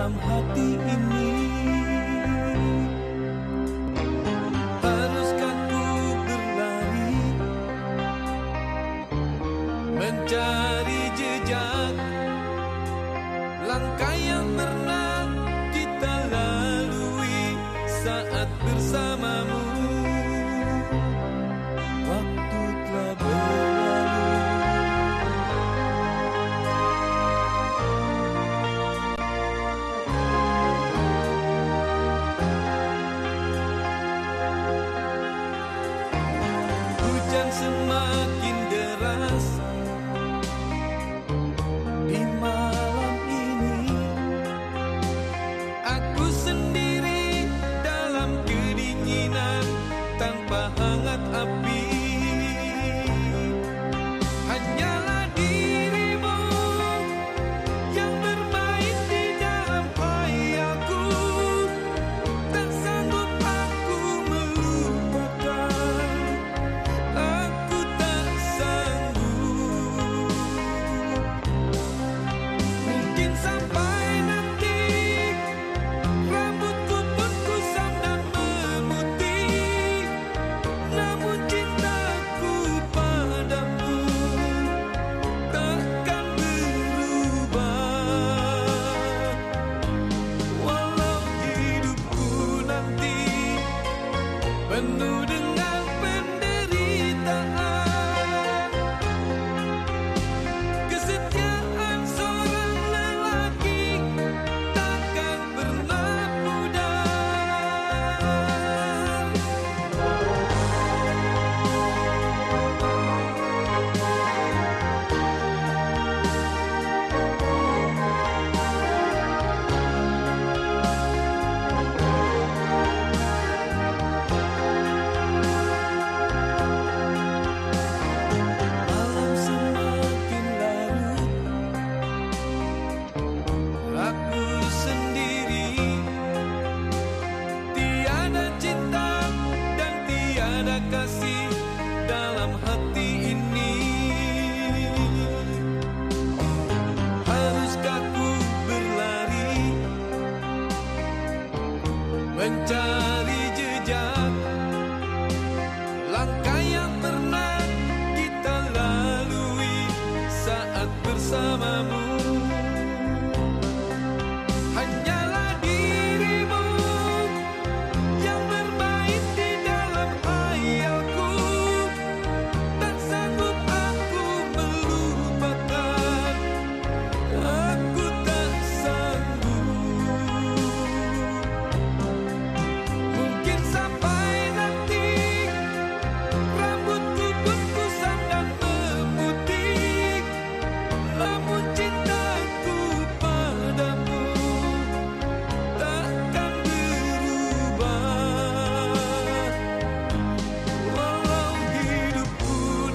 dalam hati ini. Haruskan ku berlari Mencari jejak. Langkah golden summer.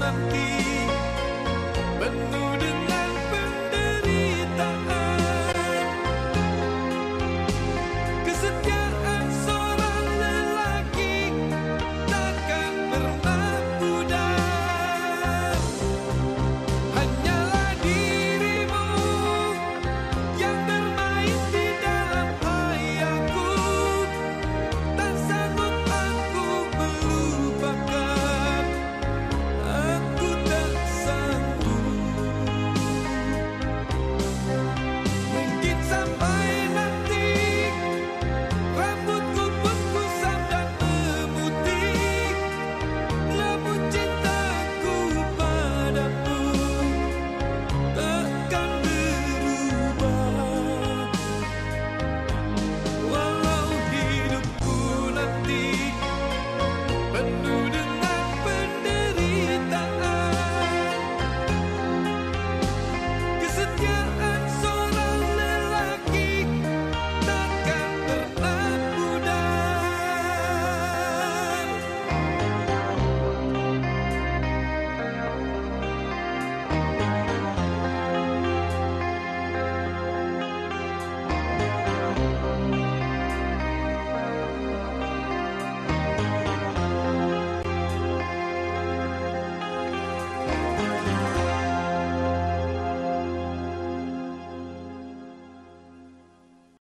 them.